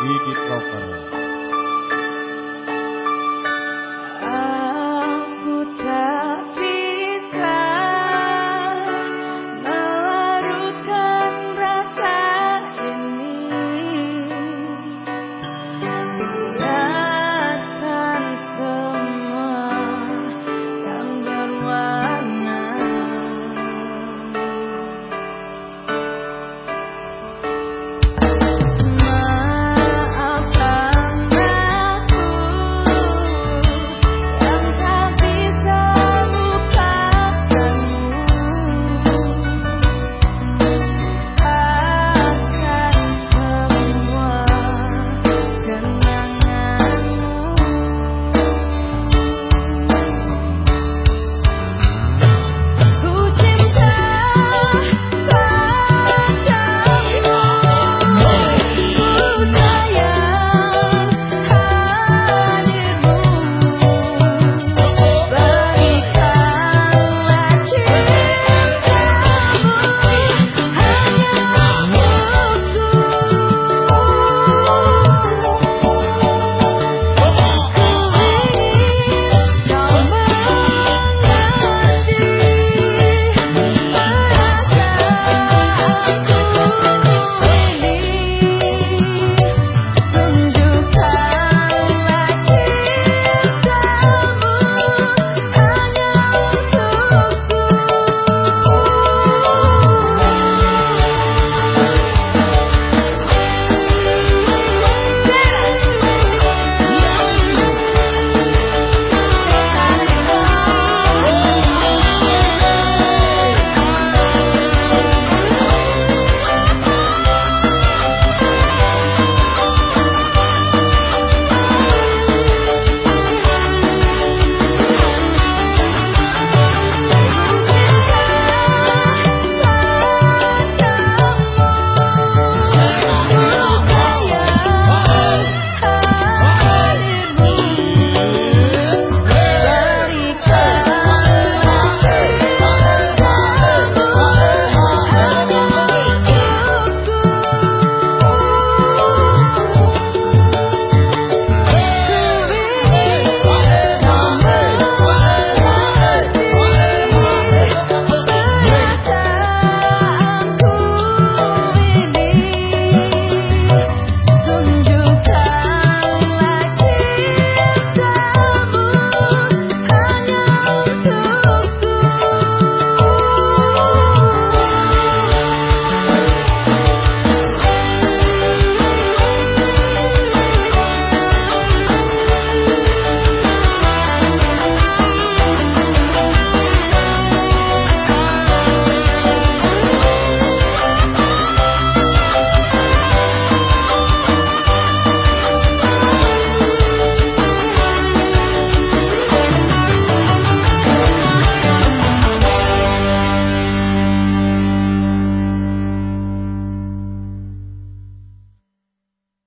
Fique com o